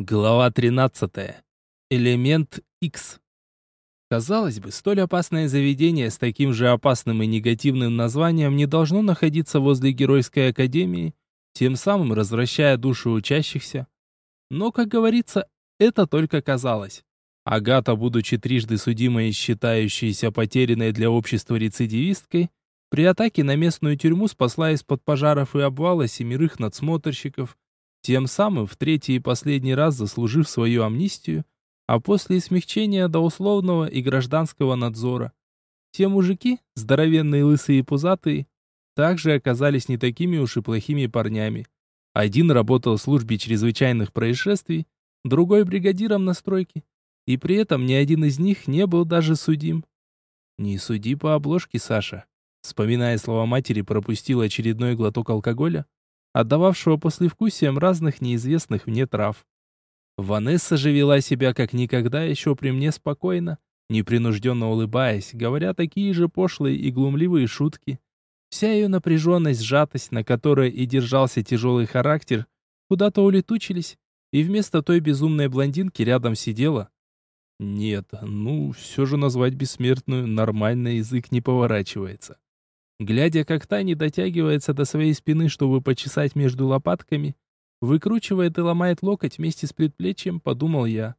Глава 13. Элемент X. Казалось бы, столь опасное заведение с таким же опасным и негативным названием не должно находиться возле Геройской Академии, тем самым развращая души учащихся. Но, как говорится, это только казалось. Агата, будучи трижды судимой и считающейся потерянной для общества рецидивисткой, при атаке на местную тюрьму спасла из-под пожаров и обвала семерых надсмотрщиков, тем самым в третий и последний раз заслужив свою амнистию, а после смягчения до условного и гражданского надзора. Те мужики, здоровенные лысые и пузатые, также оказались не такими уж и плохими парнями. Один работал в службе чрезвычайных происшествий, другой бригадиром на стройке, и при этом ни один из них не был даже судим. «Не суди по обложке, Саша», вспоминая слова матери, пропустил очередной глоток алкоголя, отдававшего послевкусием разных неизвестных мне трав. Ванесса же вела себя как никогда еще при мне спокойно, непринужденно улыбаясь, говоря такие же пошлые и глумливые шутки. Вся ее напряженность, сжатость, на которой и держался тяжелый характер, куда-то улетучились, и вместо той безумной блондинки рядом сидела. Нет, ну, все же назвать бессмертную нормальный язык не поворачивается. Глядя, как та не дотягивается до своей спины, чтобы почесать между лопатками, выкручивает и ломает локоть вместе с предплечьем, подумал я.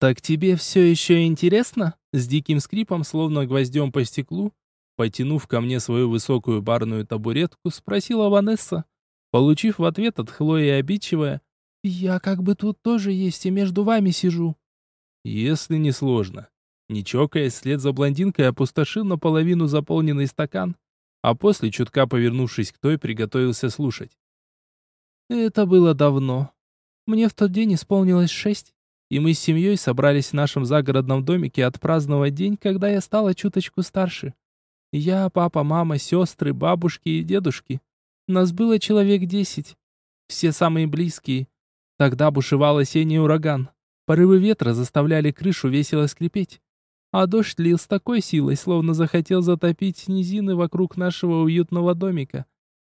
«Так тебе все еще интересно?» С диким скрипом, словно гвоздем по стеклу, потянув ко мне свою высокую барную табуретку, спросила Ванесса, получив в ответ от Хлои обидчивое «Я как бы тут тоже есть и между вами сижу». «Если не сложно». Не чокаясь, след за блондинкой опустошил наполовину заполненный стакан, а после, чутка повернувшись к той, приготовился слушать. Это было давно. Мне в тот день исполнилось шесть, и мы с семьей собрались в нашем загородном домике отпраздновать день, когда я стала чуточку старше. Я, папа, мама, сестры, бабушки и дедушки. Нас было человек десять. Все самые близкие. Тогда бушевал осенний ураган. Порывы ветра заставляли крышу весело скрипеть а дождь лил с такой силой, словно захотел затопить низины вокруг нашего уютного домика.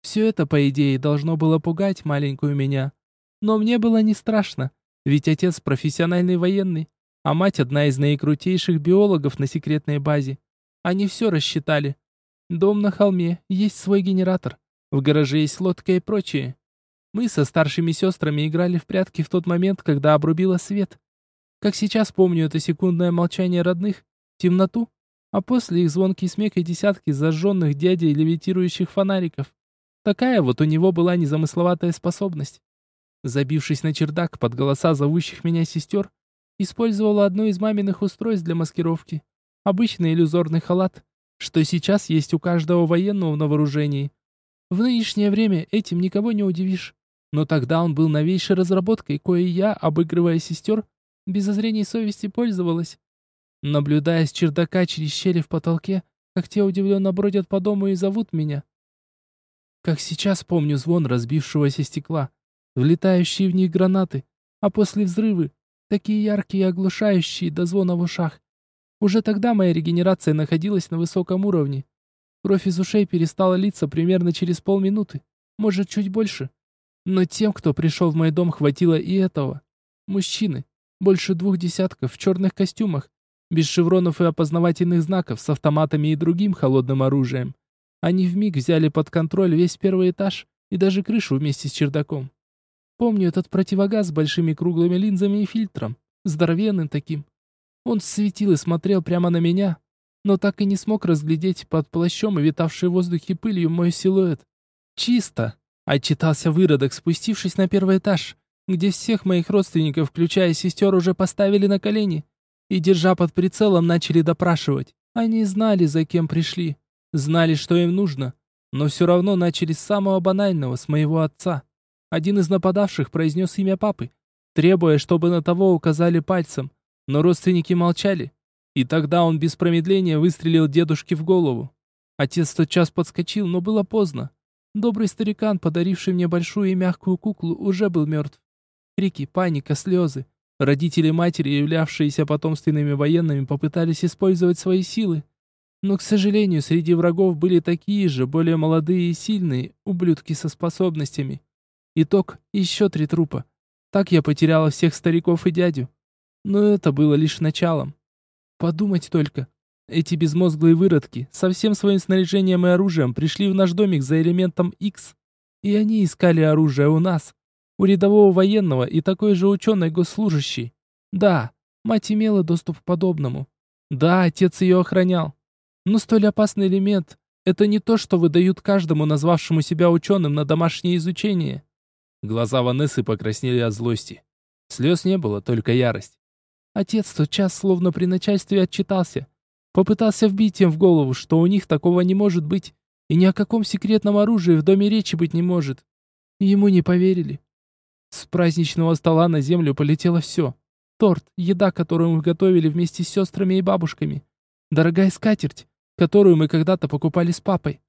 Все это, по идее, должно было пугать маленькую меня. Но мне было не страшно, ведь отец профессиональный военный, а мать одна из наикрутейших биологов на секретной базе. Они все рассчитали. Дом на холме, есть свой генератор, в гараже есть лодка и прочее. Мы со старшими сестрами играли в прятки в тот момент, когда обрубило свет. Как сейчас помню это секундное молчание родных, темноту, а после их звонкий смех и десятки зажженных дядей левитирующих фонариков. Такая вот у него была незамысловатая способность. Забившись на чердак под голоса зовущих меня сестер, использовала одно из маминых устройств для маскировки. Обычный иллюзорный халат, что сейчас есть у каждого военного на вооружении. В нынешнее время этим никого не удивишь. Но тогда он был новейшей разработкой, кое я, обыгрывая сестер, без зазрений совести пользовалась. Наблюдая с чердака через щели в потолке, как те удивленно бродят по дому и зовут меня. Как сейчас помню звон разбившегося стекла, влетающие в них гранаты, а после взрывы, такие яркие и оглушающие до звона в ушах. Уже тогда моя регенерация находилась на высоком уровне. Кровь из ушей перестала литься примерно через полминуты, может, чуть больше. Но тем, кто пришел в мой дом, хватило и этого. Мужчины, больше двух десятков в черных костюмах, без шевронов и опознавательных знаков, с автоматами и другим холодным оружием. Они вмиг взяли под контроль весь первый этаж и даже крышу вместе с чердаком. Помню этот противогаз с большими круглыми линзами и фильтром, здоровенным таким. Он светил и смотрел прямо на меня, но так и не смог разглядеть под плащом и витавшей в воздухе пылью мой силуэт. «Чисто!» — отчитался выродок, спустившись на первый этаж где всех моих родственников, включая сестер, уже поставили на колени и, держа под прицелом, начали допрашивать. Они знали, за кем пришли, знали, что им нужно, но все равно начали с самого банального, с моего отца. Один из нападавших произнес имя папы, требуя, чтобы на того указали пальцем, но родственники молчали. И тогда он без промедления выстрелил дедушке в голову. Отец тотчас подскочил, но было поздно. Добрый старикан, подаривший мне большую и мягкую куклу, уже был мертв. Крики, паника, слезы. Родители матери, являвшиеся потомственными военными, попытались использовать свои силы. Но, к сожалению, среди врагов были такие же, более молодые и сильные, ублюдки со способностями. Итог – еще три трупа. Так я потеряла всех стариков и дядю. Но это было лишь началом. Подумать только. Эти безмозглые выродки со всем своим снаряжением и оружием пришли в наш домик за элементом X. И они искали оружие у нас. У рядового военного и такой же ученой госслужащей. Да, мать имела доступ к подобному. Да, отец ее охранял. Но столь опасный элемент — это не то, что выдают каждому, назвавшему себя ученым, на домашнее изучение. Глаза Ванессы покраснели от злости. Слез не было, только ярость. Отец тот час словно при начальстве отчитался. Попытался вбить им в голову, что у них такого не может быть, и ни о каком секретном оружии в доме речи быть не может. Ему не поверили. С праздничного стола на землю полетело все. Торт, еда, которую мы готовили вместе с сестрами и бабушками. Дорогая скатерть, которую мы когда-то покупали с папой.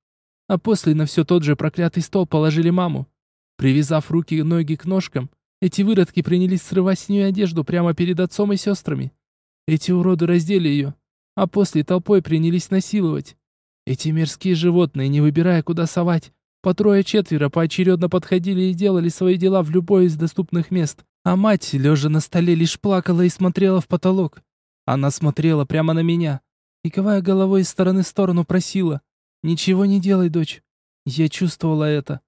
А после на все тот же проклятый стол положили маму. Привязав руки и ноги к ножкам, эти выродки принялись срывать с нее одежду прямо перед отцом и сестрами. Эти уроды раздели ее, а после толпой принялись насиловать. Эти мерзкие животные, не выбирая, куда совать, по трое-четверо поочередно подходили и делали свои дела в любое из доступных мест. А мать, лежа на столе, лишь плакала и смотрела в потолок. Она смотрела прямо на меня и, кивая головой из стороны в сторону, просила «Ничего не делай, дочь». Я чувствовала это.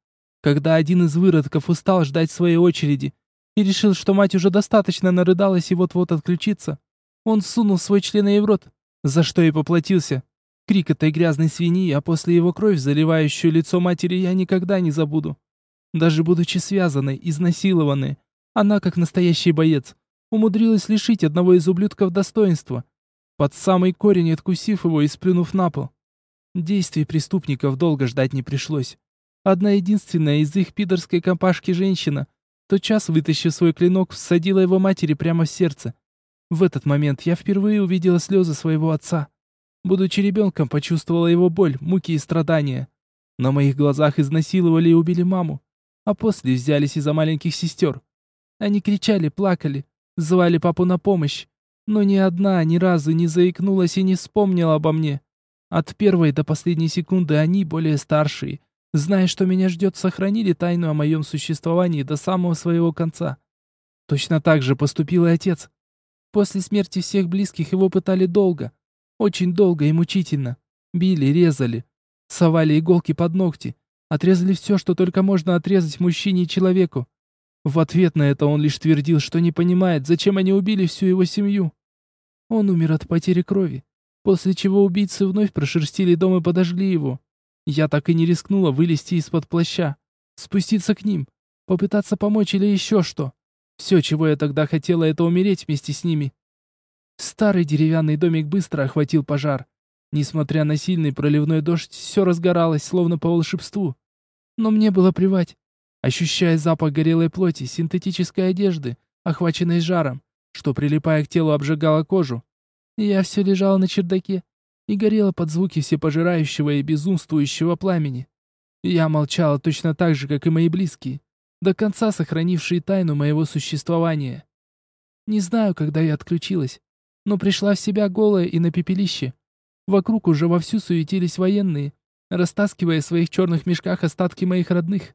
Когда один из выродков устал ждать своей очереди и решил, что мать уже достаточно нарыдалась и вот-вот отключится, он сунул свой член ей в рот, за что и поплатился. Крик этой грязной свиньи, а после его кровь, заливающую лицо матери, я никогда не забуду. Даже будучи связанной, изнасилованной, она, как настоящий боец, умудрилась лишить одного из ублюдков достоинства, под самый корень откусив его и сплюнув на пол. Действий преступников долго ждать не пришлось. Одна единственная из их пидорской компашки женщина, тотчас вытащив свой клинок, всадила его матери прямо в сердце. В этот момент я впервые увидела слезы своего отца. Будучи ребенком, почувствовала его боль, муки и страдания. На моих глазах изнасиловали и убили маму, а после взялись из-за маленьких сестер. Они кричали, плакали, звали папу на помощь, но ни одна ни разу не заикнулась и не вспомнила обо мне. От первой до последней секунды они, более старшие, зная, что меня ждет, сохранили тайну о моем существовании до самого своего конца. Точно так же поступил и отец. После смерти всех близких его пытали долго, очень долго и мучительно. Били, резали, совали иголки под ногти, отрезали все, что только можно отрезать мужчине и человеку. В ответ на это он лишь твердил, что не понимает, зачем они убили всю его семью. Он умер от потери крови, после чего убийцы вновь прошерстили дом и подожгли его. Я так и не рискнула вылезти из-под плаща, спуститься к ним, попытаться помочь или еще что. Все, чего я тогда хотела, это умереть вместе с ними. Старый деревянный домик быстро охватил пожар. Несмотря на сильный проливной дождь, все разгоралось, словно по волшебству. Но мне было плевать. Ощущая запах горелой плоти, синтетической одежды, охваченной жаром, что, прилипая к телу, обжигало кожу, я все лежала на чердаке и горела под звуки всепожирающего и безумствующего пламени. Я молчала точно так же, как и мои близкие, до конца сохранившие тайну моего существования. Не знаю, когда я отключилась, но пришла в себя голая и на пепелище. Вокруг уже вовсю суетились военные, растаскивая в своих черных мешках остатки моих родных.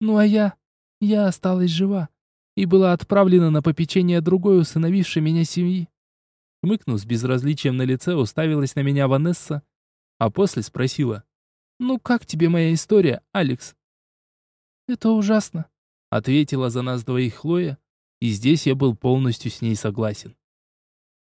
Ну а я... я осталась жива и была отправлена на попечение другой усыновившей меня семьи. Хмыкнув с безразличием на лице, уставилась на меня Ванесса, а после спросила. «Ну как тебе моя история, Алекс?» «Это ужасно», — ответила за нас двоих Хлоя, и здесь я был полностью с ней согласен.